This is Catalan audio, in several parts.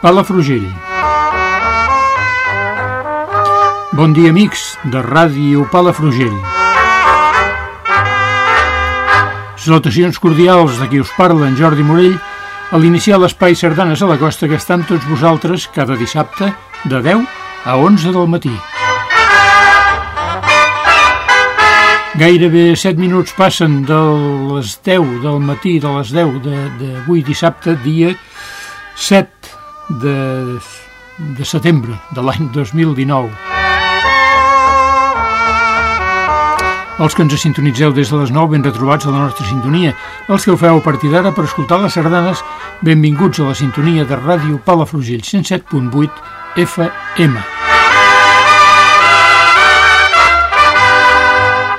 Palafrugell. Bon dia, amics de Ràdio Palafrugell. Salutacions cordials de qui us parla, en Jordi Morell, a l'iniciar l'espai Sardanes a la Costa que estan tots vosaltres cada dissabte de 10 a 11 del matí. Gairebé 7 minuts passen de les 10 del matí, de les 10 d'avui dissabte, dia 7 de, de setembre de l'any 2019. Els que ens sintonitzeu des de les 9, ben retrobats a la nostra sintonia. Els que ho feu a partir d'ara per escoltar les sardanes, benvinguts a la sintonia de ràdio Palafrugell 107.8 FM.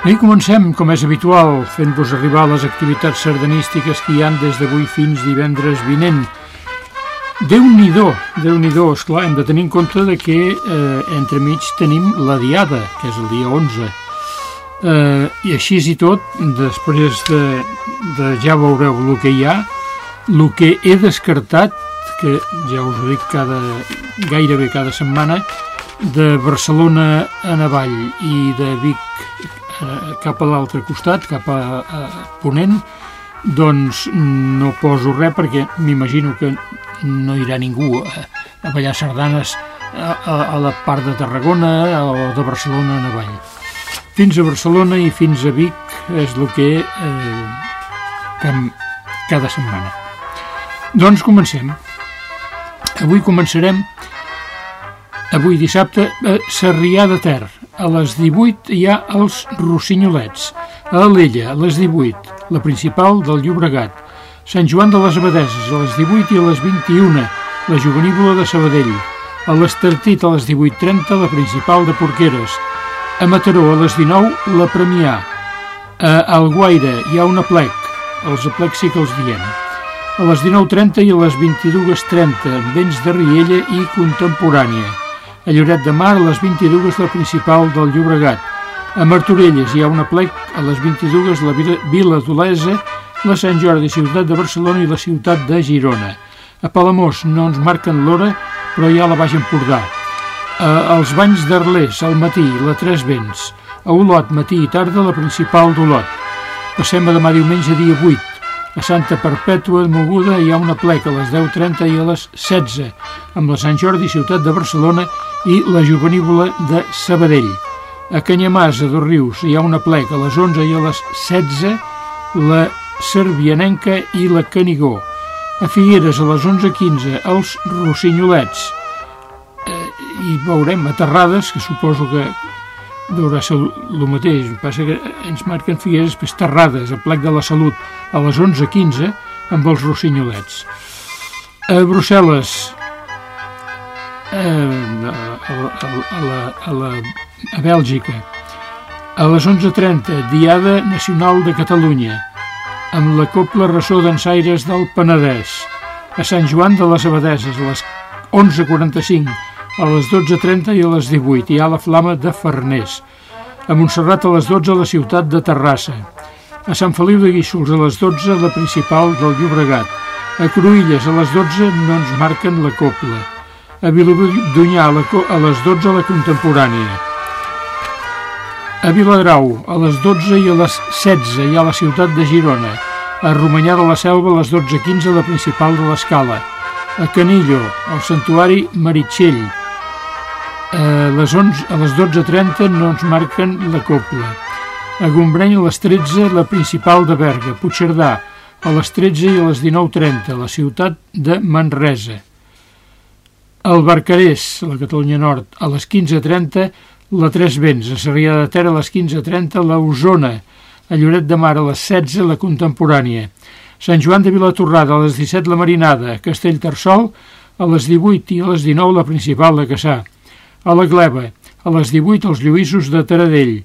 I comencem, com és habitual, fent-vos arribar les activitats sardanístiques que hi han des d'avui fins divendres vinent. Déu-n'hi-do, déu nhi déu esclar, hem de tenir en compte de que eh, entremig tenim la Diada, que és el dia 11. Eh, I així i tot, després de, de ja veureu el que hi ha, el que he descartat, que ja us ho dic cada, gairebé cada setmana, de Barcelona a Navall i de Vic eh, cap a l'altre costat, cap a, a Ponent, doncs no poso res perquè m'imagino que no hi haurà ningú a, a ballar sardanes a, a, a la part de Tarragona o de Barcelona a Navall. Fins a Barcelona i fins a Vic és el que eh, fem cada setmana. Doncs comencem. Avui començarem, avui dissabte, a Sarrià de Ter. A les 18 hi ha els Rossinyolets. A Alella, a les 18, la principal del Llobregat. Sant Joan de les Abadeses, a les 18 i a les 21, la Juvenívola de Sabadell. A l'Estartit, a les 18.30, la principal de Porqueres. A Mataró, a les 19, la Premià. A Alguaire hi ha una plec, els aplecs sí que els diem. A les 19.30 i a les 22.30, vents de Riella i contemporània. A Lloret de Mar, a les 22, la principal del Llobregat. A Martorelles hi ha una plec, a les 22, la Vila d'Olesa, la Sant Jordi, ciutat de Barcelona i la ciutat de Girona. A Palamós no ens marquen l'hora, però hi ha la Baix Empordà. A, als Banys d'Arlés, al matí, la Tres Vents. A Olot, matí i tarda, la principal d'Olot. Passem a demà diumenge, dia 8. A Santa Perpètua Moguda hi ha una pleca a les 10.30 i a les 16, amb la Sant Jordi, ciutat de Barcelona, i la Juvenívola de Sabadell. A Canyamàs, a Rius, hi ha una pleca a les 11 i a les 16, la Servianenca i la Canigó. A Figueres, a les 11.15, els Rossinyolets. Eh, I veurem a Terrades, que suposo que deurà ser el mateix. Passa que ens marquen Figueres, després Terrades, a plec de la Salut, a les 11.15, amb els Rossinyolets. A Brussel·les, eh, a, a, a, la, a, la, a Bèlgica, a les 11.30, Diada Nacional de Catalunya, amb la Copla Ressó d'Ensaires del Penedès, a Sant Joan de les Abadeses, a les 11.45, a les 12.30 i a les 18 hi ha la Flama de Farners, a Montserrat a les 12 a la ciutat de Terrassa, a Sant Feliu de Guíxols a les 12 la principal del Llobregat, a Cruïlles a les 12 no ens marquen la Copla, a Vilobí d'Unyà a les 12 la Contemporània, A Viladrau, a les 12 i a les 16 hi ha la ciutat de Girona. A Romanyà de la Selva, a les 12.15, la principal de l'Escala. A Canillo, al Santuari Meritxell. A les, 11, a les 12.30 no ens marquen la copla. A Gombreny, a les 13, la principal de Berga. Puigcerdà, a les 13 i a les 19.30, la ciutat de Manresa. Al Barcarès, a la Catalunya Nord, a les 15.30, la Tres Vents, a Sarrià de Ter a les 15.30, la Osona, a Lloret de Mar a les 16, la Contemporània, Sant Joan de Vilatorrada a les 17, la Marinada, a Castellterçol a les 18 i a les 19, la Principal de Caçà, a la Gleva, a les 18, els Lluïsos de Taradell,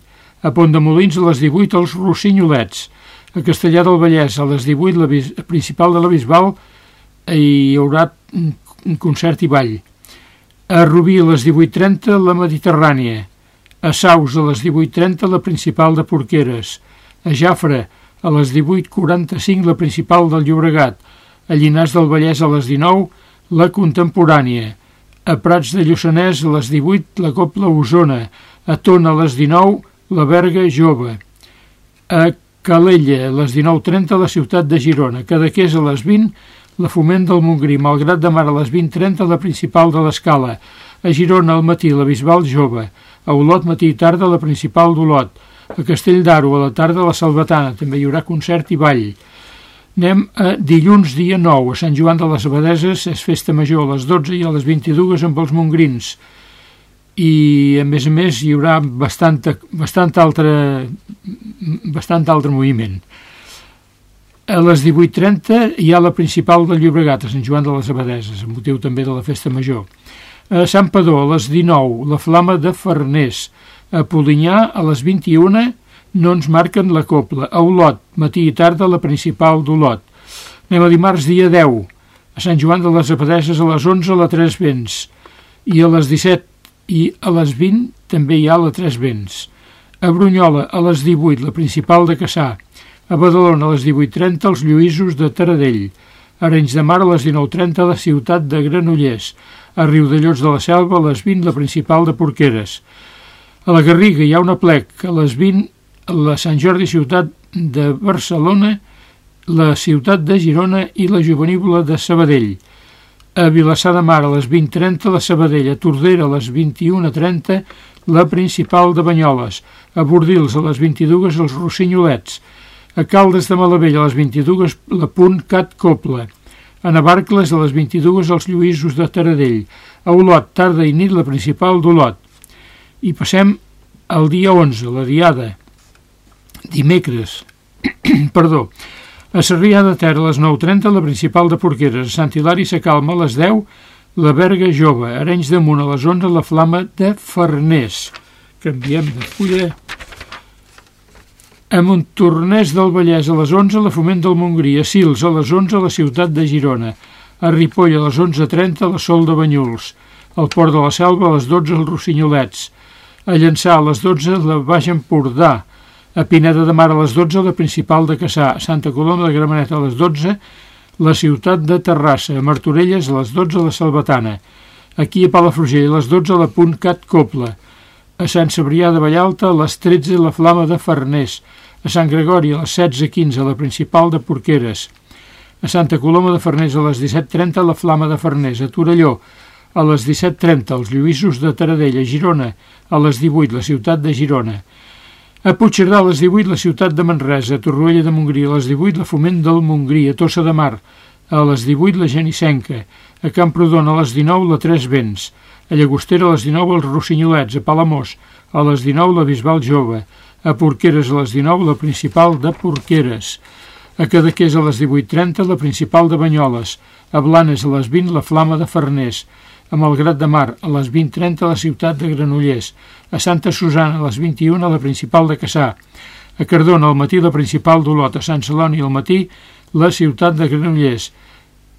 a Pont de Molins a les 18, els Rossinyolets, a Castellà del Vallès a les 18, la Principal de la Bisbal, hi haurà un concert i ball. A Rubí a les 18.30, la Mediterrània, a Saus a les 18.30 la principal de Porqueres, a Jafre a les 18.45 la principal del Llobregat, a Llinars del Vallès a les 19 la contemporània, a Prats de Lluçanès a les 18 la Copla Osona, a Tona a les 19 la Berga Jove, a Calella a les 19.30 la ciutat de Girona, Cadaqués a les 20 la Foment del Montgrí, Malgrat de Mar a les 20.30 la principal de l'Escala, a Girona al matí la Bisbal Jove, a Olot matí i tarda la principal d'Olot, a Castell d'Aro a la tarda la Salvatana, també hi haurà concert i ball. Anem a dilluns dia 9, a Sant Joan de les Abadeses, és festa major a les 12 i a les 22 amb els mongrins. I, a més a més, hi haurà bastant, bastant, altre, bastant altre moviment. A les 18.30 hi ha la principal del Llobregat, a Sant Joan de les Abadeses, amb motiu també de la festa major. A Sant Padó, a les 19, la Flama de Farners. A Polinyà, a les 21, no ens marquen la copla. A Olot, matí i tarda, la principal d'Olot. Anem a dimarts, dia 10. A Sant Joan de les Abadeses, a les 11, la Tres Vents. I a les 17 i a les 20 també hi ha la Tres Vents. A Brunyola, a les 18, la principal de Caçà. A Badalona, a les 18.30, els Lluïsos de Taradell. A Arenys de Mar, a les 19.30, la ciutat de Granollers a Riudellots de la Selva, a les 20 la principal de Porqueres. A la Garriga hi ha una plec, a les 20 la Sant Jordi Ciutat de Barcelona, la Ciutat de Girona i la Juvenívola de Sabadell. A Vilassar de Mar a les 20.30 la Sabadell, a Tordera a les 21.30 la principal de Banyoles, a Bordils a les 22 els Rossinyolets, a Caldes de Malavella a les 22 la Punt Cat Copla, a Navarcles a les 22 els Lluïsos de Taradell, a Olot, tarda i nit la principal d'Olot. I passem al dia 11, la diada, dimecres, perdó, a Sarrià de Ter a les 9.30 la principal de Porqueres, a Sant Hilari se calma a les 10 la Berga Jove, Arenys de Munt a les 11 la Flama de Farners. Canviem de fulla a Montornès del Vallès a les 11 la Foment del Montgrí, a Sils a les 11 la ciutat de Girona, a Ripoll a les 11.30 la Sol de Banyuls, al Port de la Selva a les 12 els Rossinyolets, a Llançà a les 12 la Baix Empordà, a Pineda de Mar a les 12 la Principal de Caçà, a Santa Coloma de Gramenet a les 12 la ciutat de Terrassa, a Martorelles a les 12 la Salvatana, aquí a Palafrugell a les 12 la Punt Cat Copla, a Sant Cebrià de Vallalta a les 13 la Flama de Farners, a Sant Gregori a les 16.15 la principal de Porqueres, a Santa Coloma de Farners a les 17.30 la Flama de Farners, a Torelló a les 17.30 els Lluïsos de Taradell, a Girona a les 18 la ciutat de Girona, a Puigcerdà a les 18 la ciutat de Manresa, a Torroella de Montgrí a les 18 la Foment del Montgrí, a Tossa de Mar a les 18 la Genissenca, a Camprodon a les 19 la Tres Vents, a Llagostera a les 19 els Rossinyolets, a Palamós a les 19 la Bisbal Jove, a Porqueres a les 19, la principal de Porqueres, a Cadaqués a les 18.30, la principal de Banyoles, a Blanes a les 20, la Flama de Farners, a Malgrat de Mar a les 20.30, la ciutat de Granollers, a Santa Susana a les 21, la principal de Caçà, a Cardona al matí la principal d'Olot, a Sant Celoni al matí la ciutat de Granollers,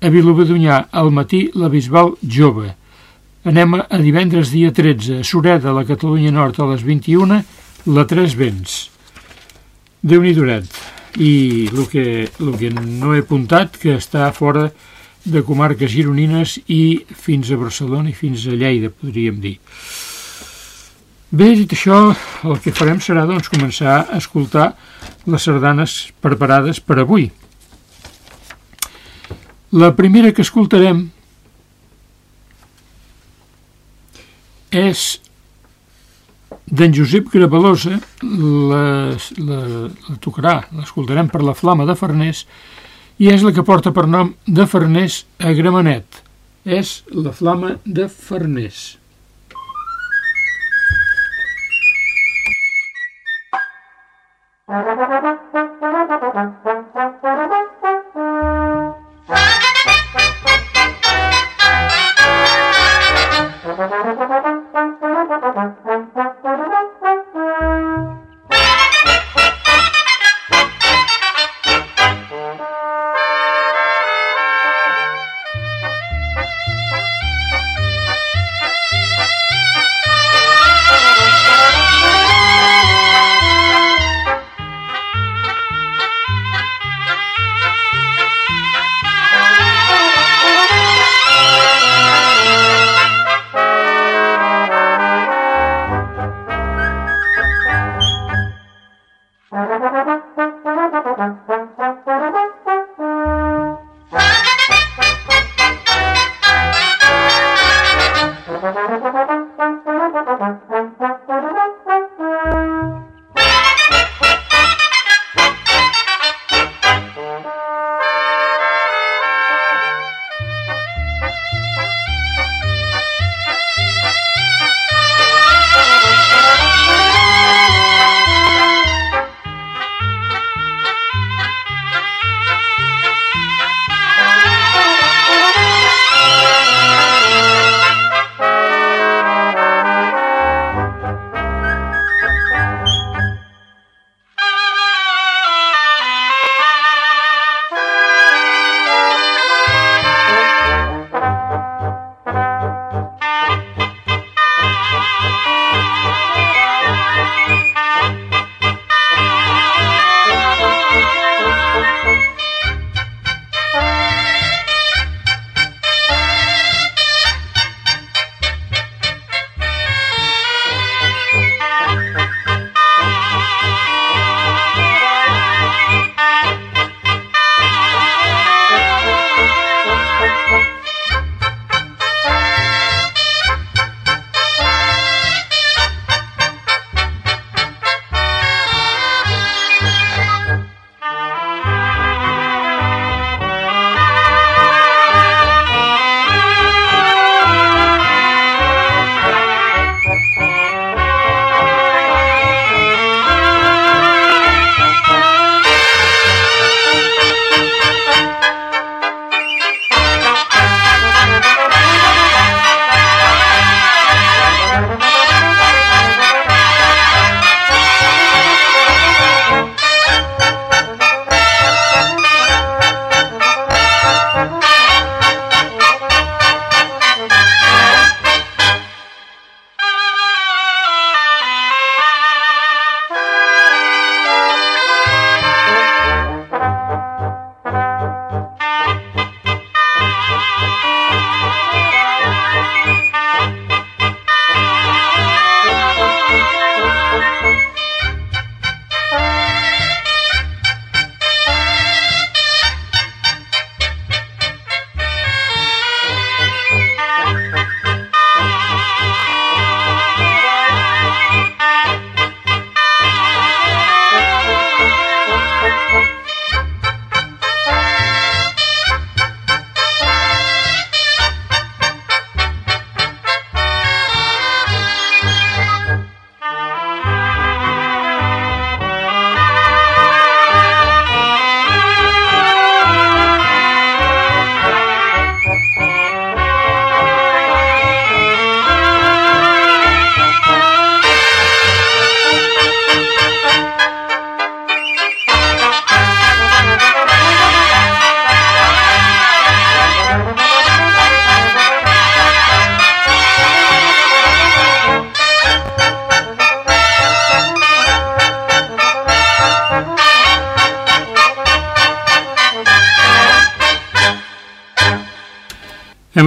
a Vilobedunyà al matí la Bisbal Jove. Anem a divendres dia 13, a Sureda, a la Catalunya Nord a les 21, la Tres Vents. déu nhi. I el que, el que no he apuntat, que està fora de comarques gironines i fins a Barcelona i fins a Lleida, podríem dir. Bé, dit això, el que farem serà doncs, començar a escoltar les sardanes preparades per avui. La primera que escoltarem és d'en Josep Gravalosa, la, la, la tocarà, l'escoltarem per la Flama de Farners, i és la que porta per nom de Farners a Gramenet. És la Flama de Farners.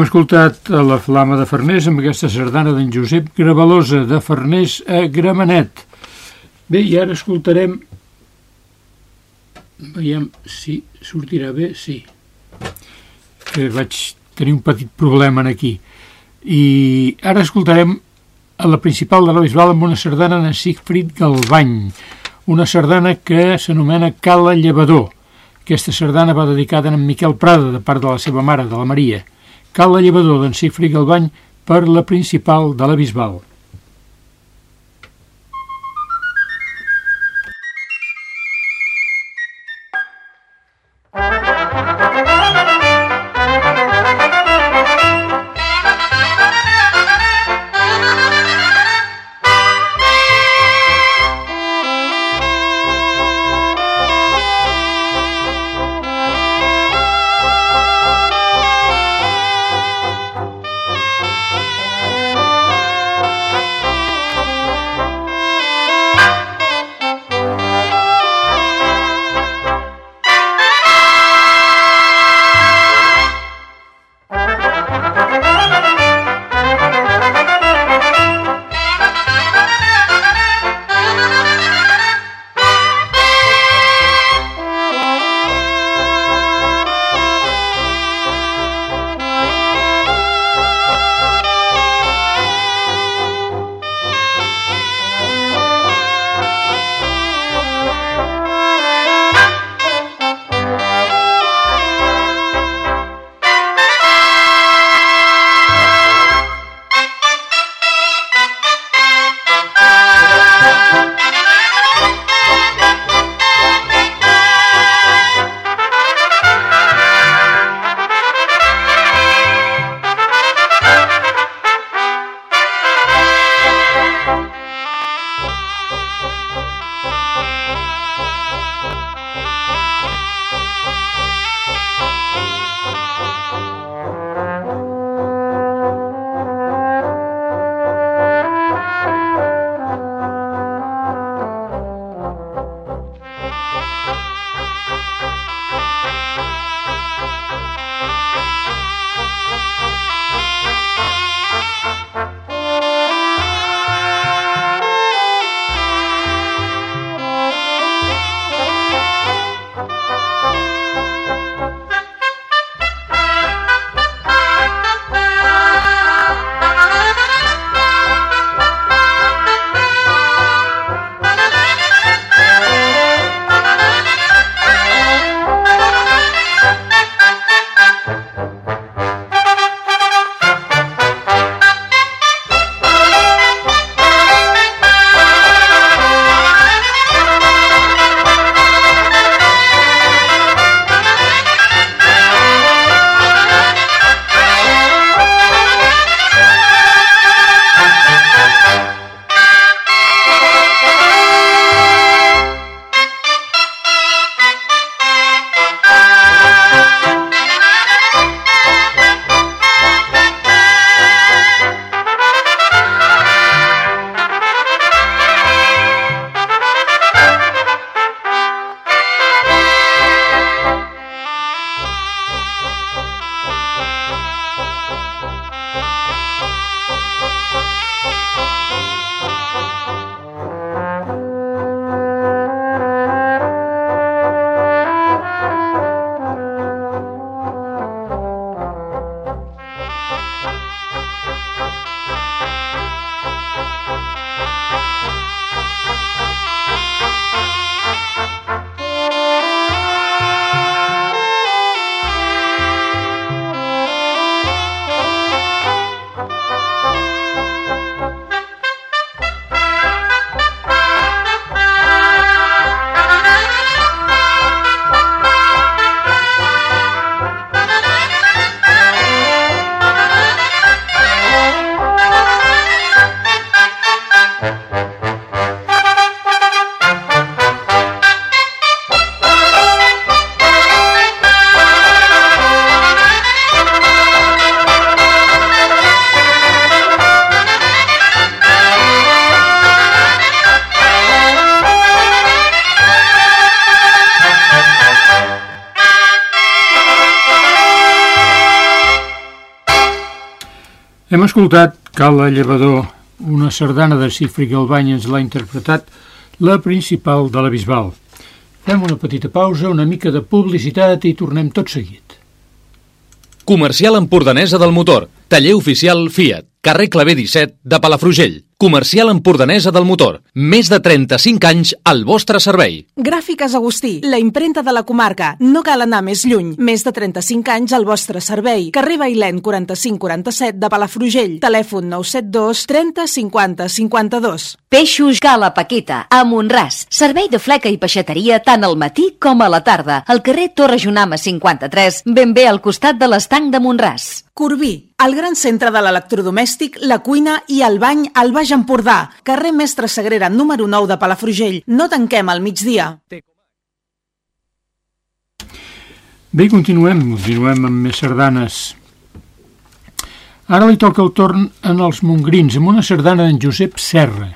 Escoltat a la Flama de Farners amb aquesta sardana d'en Josep Gravalosa de Farners a Gramenet. Bé, i ara escoltarem... Veiem si sortirà bé, sí. Que vaig tenir un petit problema aquí. I ara escoltarem a la principal de la Bisbal amb una sardana de Siegfried Galbany, una sardana que s'anomena Cala Llevador. Aquesta sardana va dedicada a en Miquel Prada, de part de la seva mare, de la Maria. Cal la llevador d'en Siegfried Galbany per la principal de la Bisbal. Hem escoltat Cala Llevador, una sardana de Cifri Galbany ens l'ha interpretat la principal de la Bisbal. Fem una petita pausa, una mica de publicitat i tornem tot seguit. Comercial Empordanesa del Motor, taller oficial Fiat, carrer Clavé 17 de Palafrugell. Comercial Empordanesa del Motor. Més de 35 anys al vostre servei. Gràfiques Agustí, la imprenta de la comarca. No cal anar més lluny. Més de 35 anys al vostre servei. Carrer Bailèn 4547 de Palafrugell. Telèfon 972 30 50 52. Peixos Gala Paqueta, a Montràs. Servei de fleca i peixateria tant al matí com a la tarda. Al carrer Torre Junama 53, ben bé al costat de l'estanc de Montràs. Corbí, el gran centre de l'electrodomèstic, la cuina i el bany al Baix Empordà. Carrer Mestre Sagrera, número 9 de Palafrugell. No tanquem al migdia. Bé, continuem, continuem amb més sardanes. Ara li toca el torn en els Mongrins, amb una sardana d'en Josep Serra.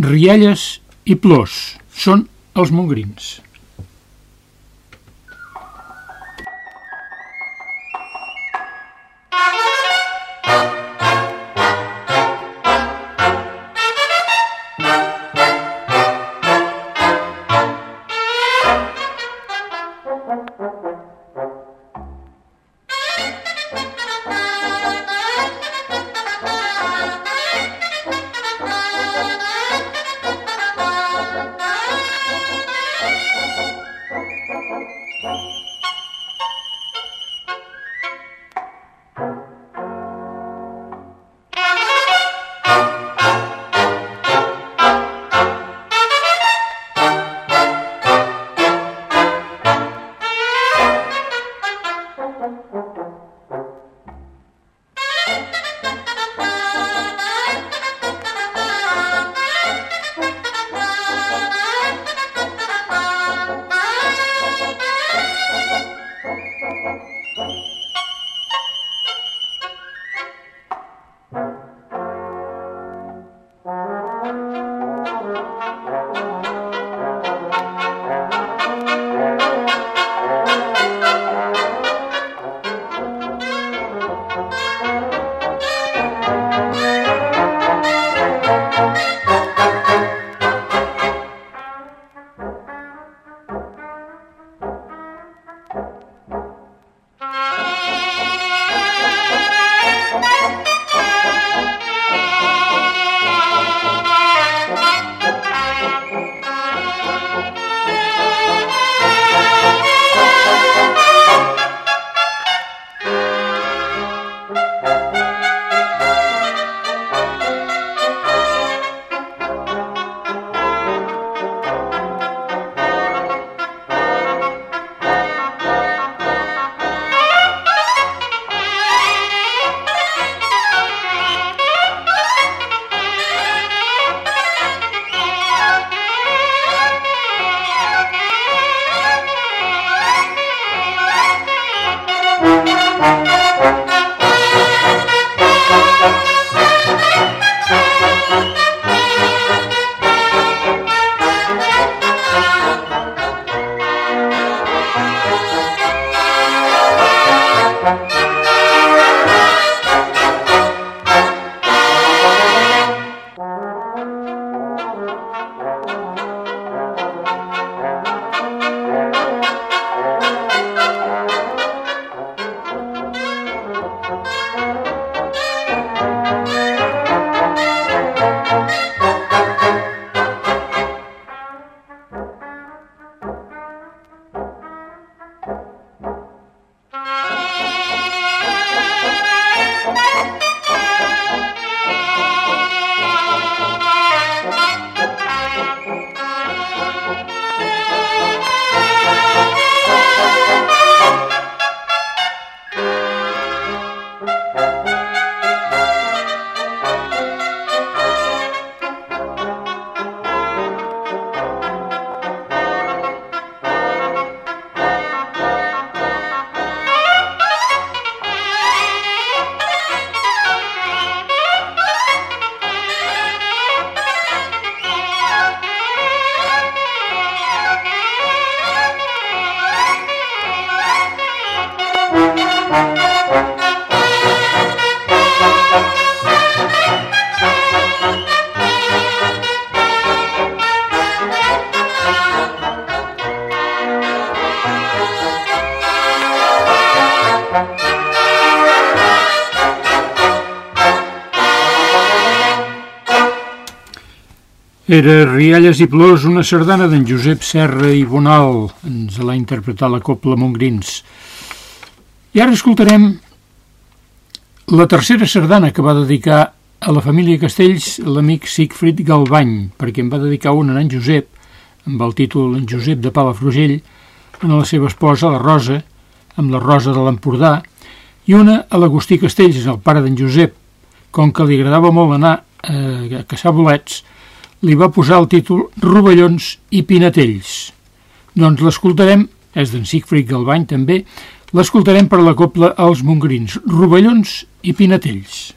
Rialles i plors són els Mongrins. Era Rialles i Plors, una sardana d'en Josep Serra i Bonal. Ens l'ha interpretat la Copla Montgrins. I ara escoltarem la tercera sardana que va dedicar a la família Castells l'amic Sigfrid Galbany, perquè em va dedicar una a en Josep, amb el títol En Josep de Palafrugell, a la seva esposa, la Rosa, amb la Rosa de l'Empordà, i una a l'Agustí Castells, el pare d'en Josep, com que li agradava molt anar eh, a caçar bolets, li va posar el títol Rovellons i Pinatells. Doncs l'escoltarem, és d'en Sigfrid Galbany també, l'escoltarem per la copla Els Mongrins, Rovellons i Pinatells.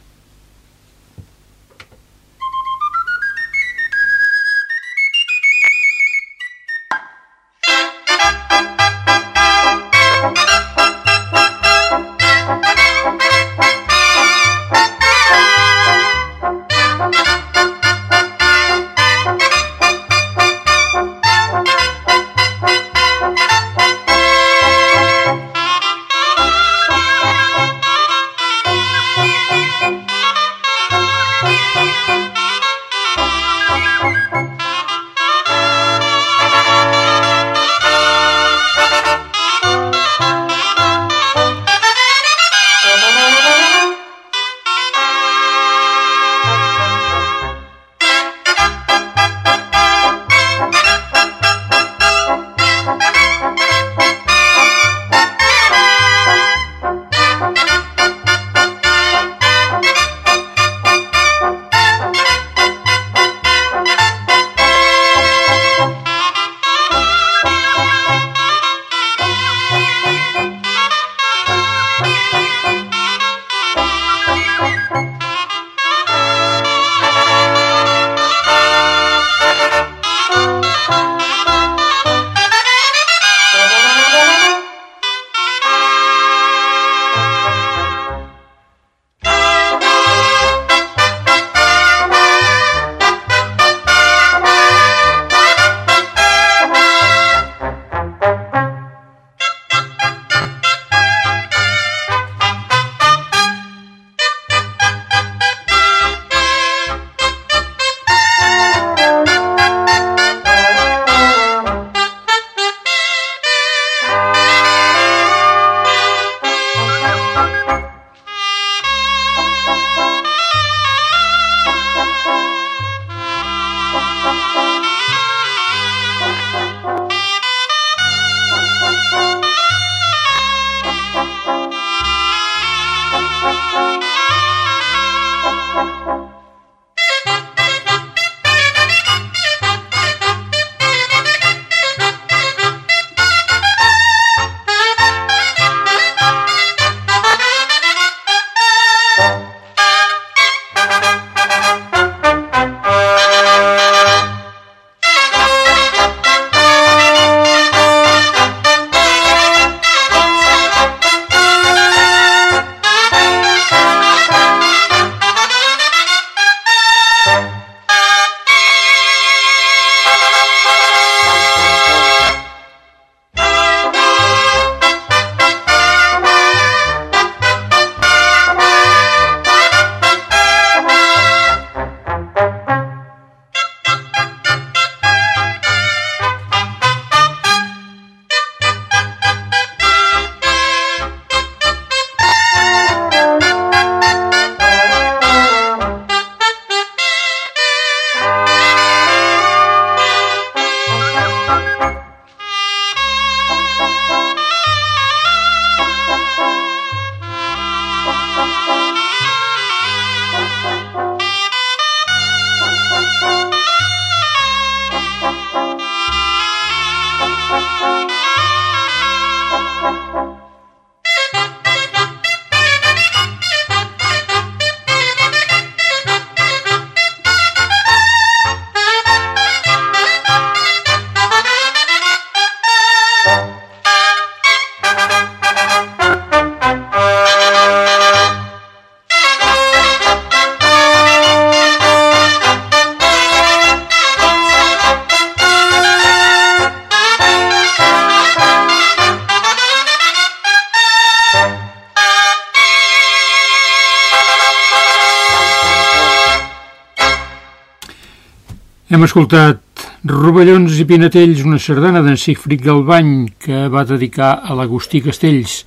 Hem escoltat Rovellons i Pinatells, una sardana d'en Sigfrid Galbany que va dedicar a l'Agustí Castells,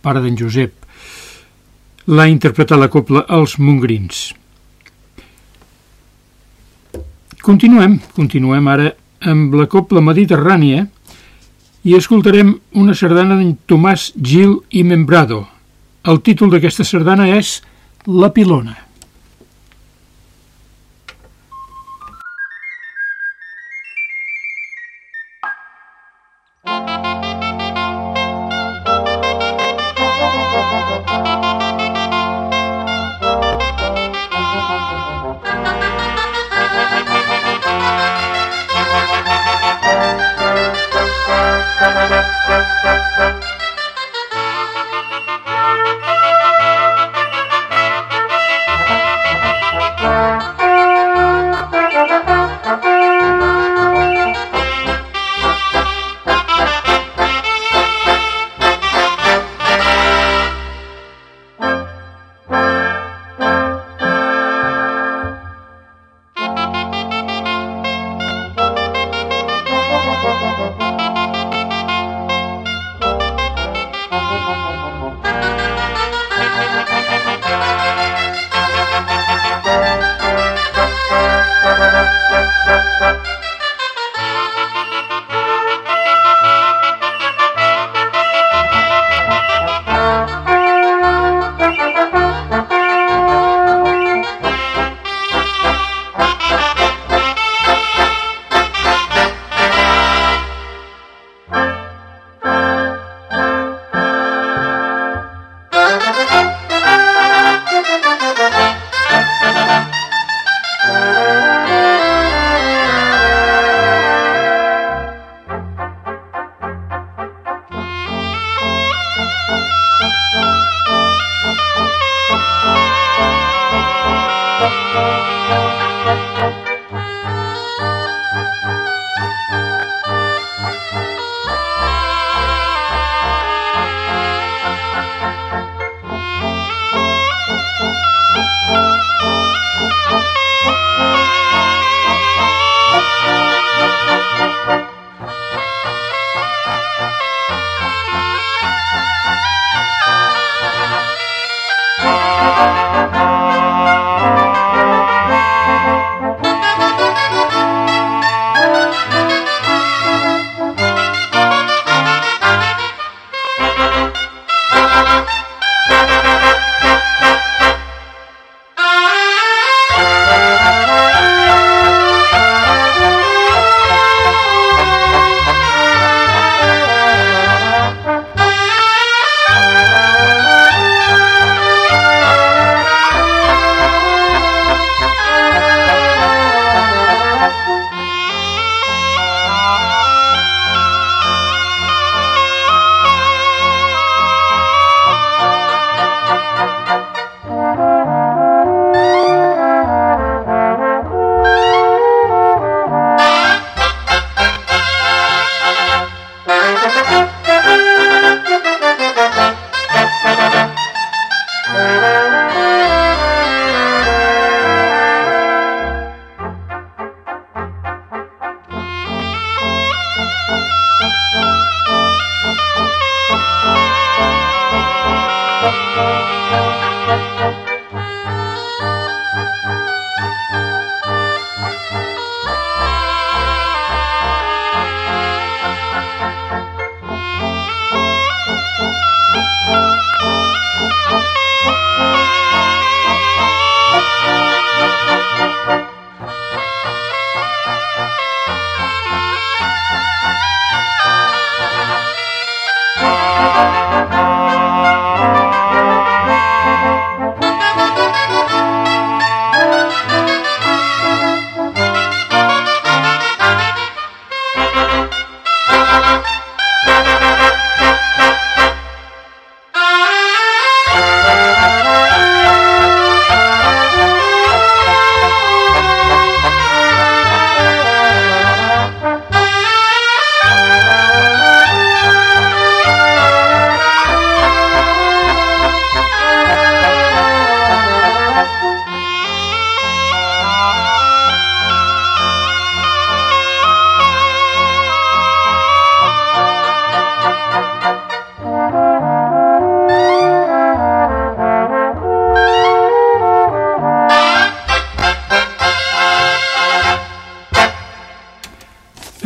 pare d'en Josep. L'ha interpretat la copla Els Mongrins. Continuem, continuem ara amb la copla mediterrània i escoltarem una sardana d'en Tomàs Gil i Membrado. El títol d'aquesta sardana és La Pilona.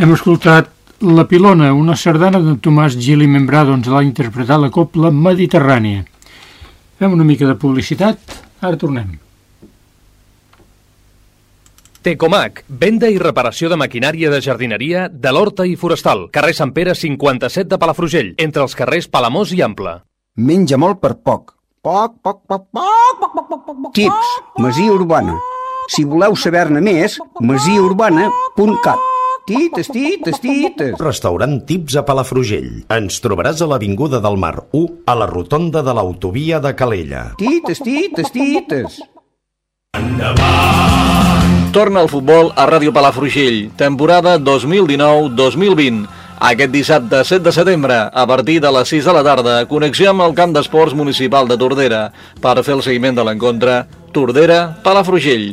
Hem escoltat La Pilona, una sardana d'en Tomàs Gil i Membrà, doncs l'ha interpretat la Copla Mediterrània. Fem una mica de publicitat, ara tornem. Tecomac, venda i reparació de maquinària de jardineria de l'Horta i Forestal, carrer Sant Pere 57 de Palafrugell, entre els carrers Palamós i Ample. Menja molt per poc. Poc, poc, poc, poc, poc, poc, poc, poc. Tips, Masia Urbana. Si voleu saber-ne més, masiaurbana.cat. Tites, tites, tites. Restaurant Tips a Palafrugell. Ens trobaràs a l'Avinguda del Mar 1, a la rotonda de l'autovia de Calella. Tites, tites, tites. Torna al futbol a Ràdio Palafrugell, temporada 2019-2020. Aquest dissabte 7 de setembre, a partir de les 6 de la tarda, connexió amb el camp d'esports municipal de Tordera per fer el seguiment de l'encontre Tordera-Palafrugell.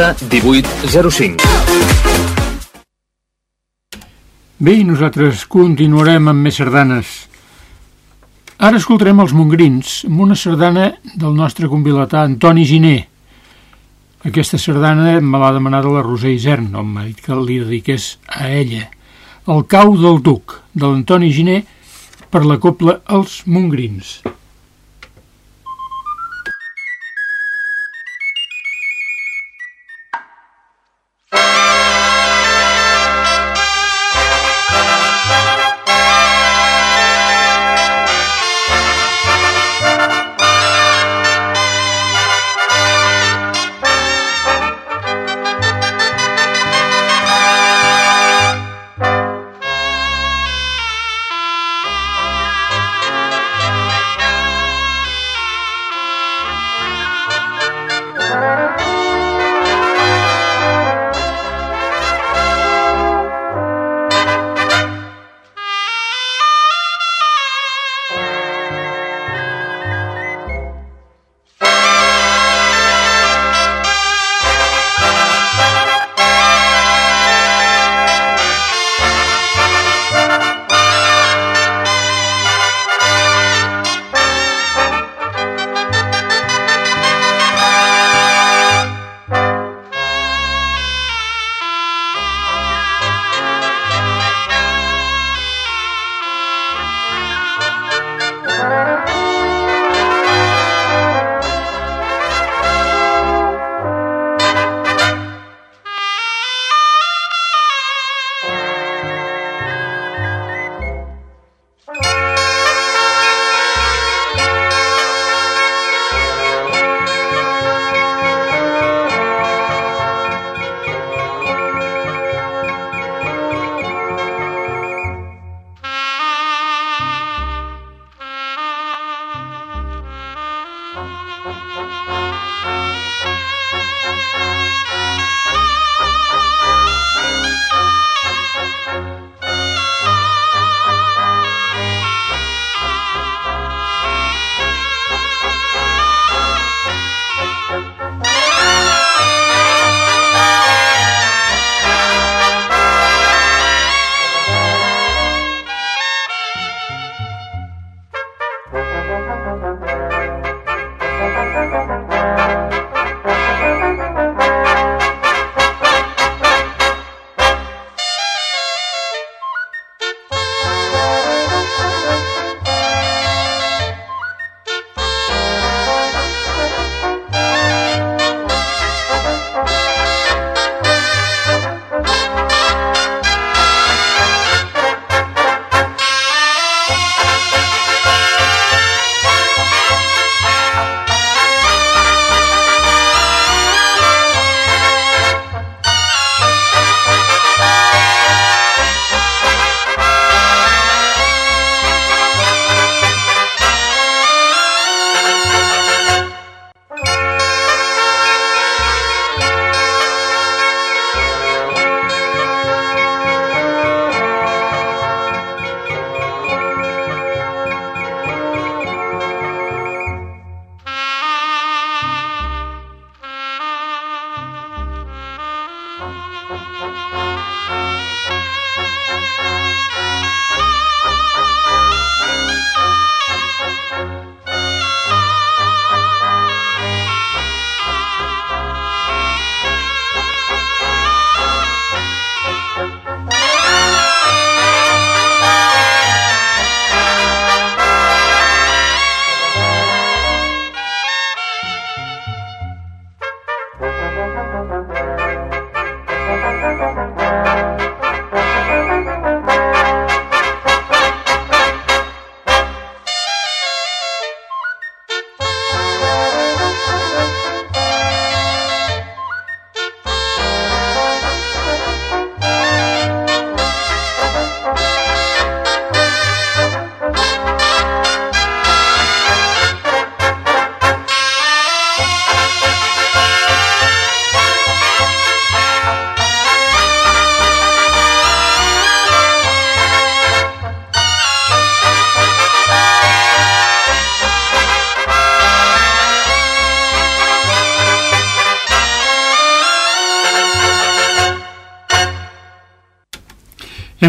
18 05. Bé, i nosaltres continuarem amb més sardanes. Ara escoltarem els mongrins amb una sardana del nostre convilatà Antoni Giner. Aquesta sardana me l'ha demanada la Roser Isern, on m'ha dit que li dediqués a ella. El cau del duc, de l'Antoni Giner, per la copla Els Mongrins.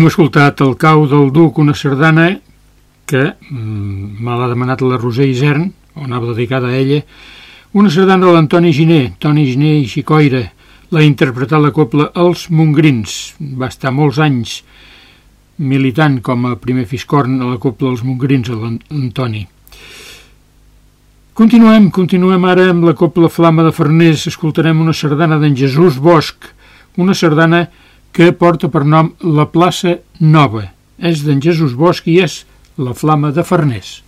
Hem escoltat el cau del Duc, una sardana que mm, me l'ha demanat la Roser Isern, o anava dedicada a ella, una sardana de l'Antoni Giné, Toni Giné i Xicoira, l'ha interpretat la copla Els Mongrins. Va estar molts anys militant com a primer fiscorn a la copla Els Mongrins, l'Antoni. Continuem, continuem ara amb la Copla Flama de Farners. Escoltarem una sardana d'en Jesús Bosch, una sardana que porta per nom la plaça Nova. És d'en Jesús Bosch i és la Flama de Farners.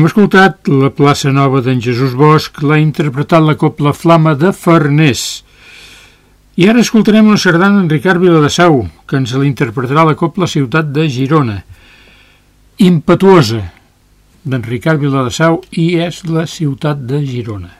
Hem escoltat la plaça nova d'en Jesús Bosch, l'ha interpretat la Copla Flama de Farners. I ara escoltarem la sardana en Ricard Viladasau, que ens l'interpretarà la Copla Ciutat de Girona. Impetuosa, d'en Ricard Viladasau, i és la ciutat de Girona.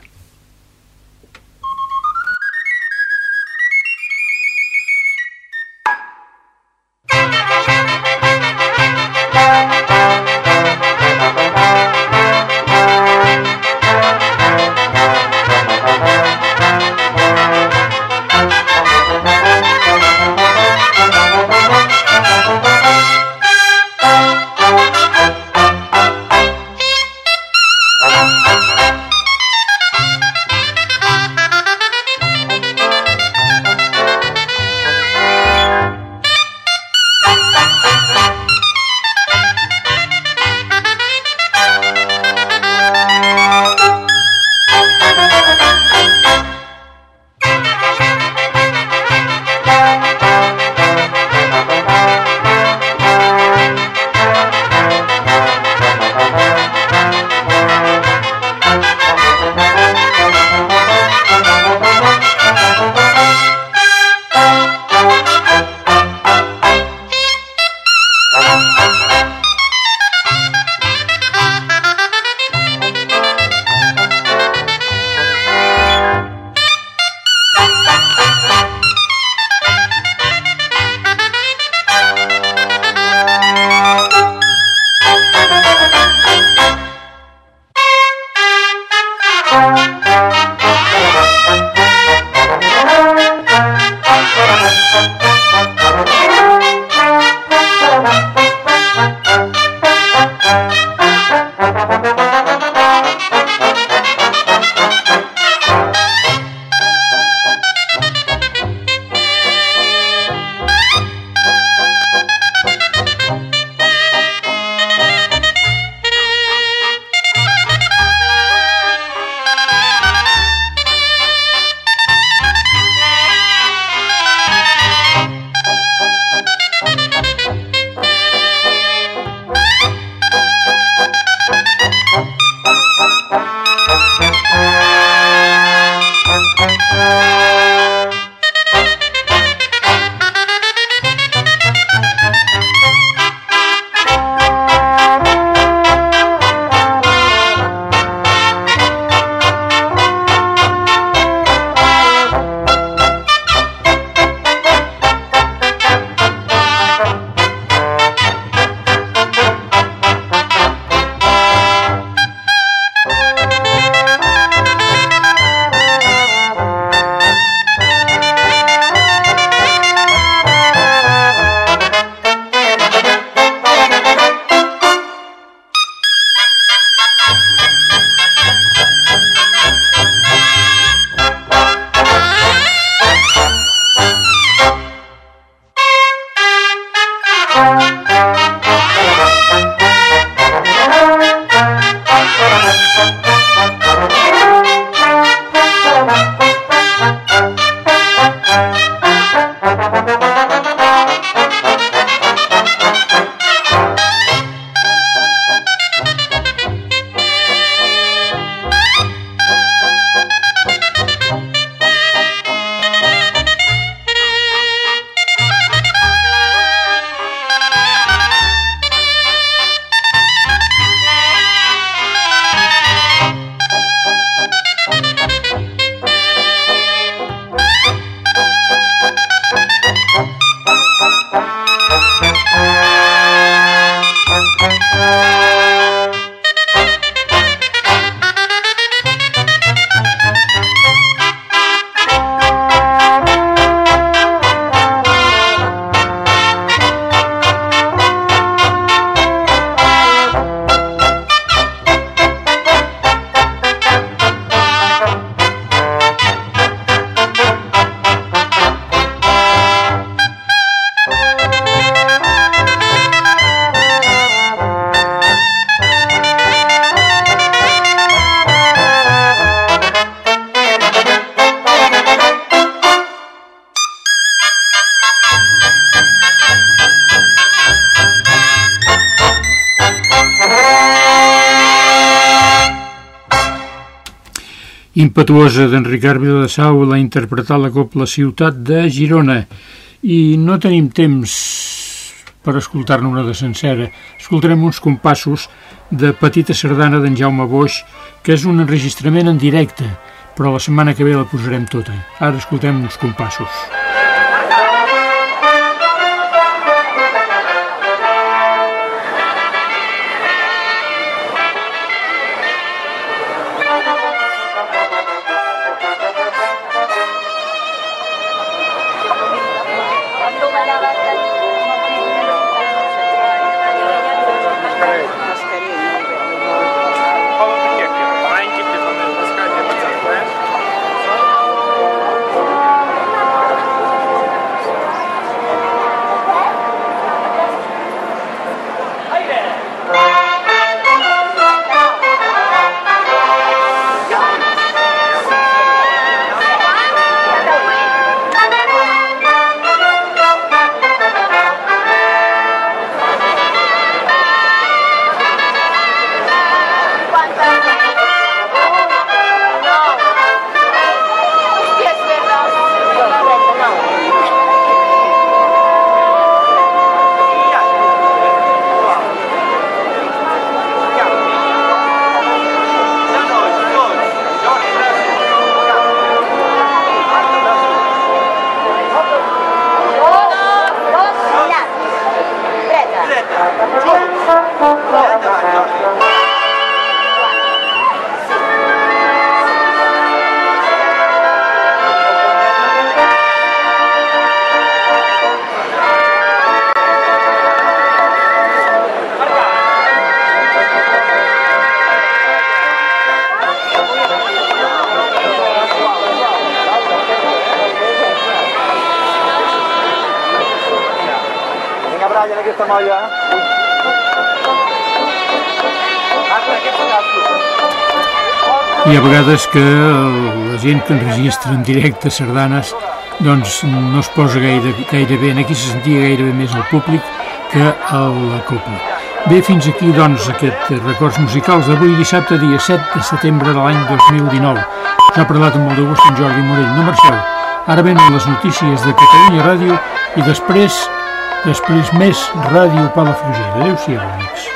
Impetuosa d'en Ricard Viladasau l'ha interpretat la Copla Ciutat de Girona i no tenim temps per escoltar-ne una de sencera. Escoltarem uns compassos de Petita Sardana d'en Jaume Boix, que és un enregistrament en directe, però la setmana que ve la posarem tota. Ara escoltem uns compassos. Vegades que la gent que enregistra en directe sardanes doncs no es posa gaire, gaire bé, aquí se sentia gairebé més el públic que a la copla. Bé, fins aquí doncs aquest records musicals d'avui dissabte dia 7 de setembre de l'any 2019. S'ha parlat amb molt de gust en Jordi Morell. No marxeu. Ara venen les notícies de Catalunya Ràdio i després, després més Ràdio Palafrugell. Adéu-siau, amics.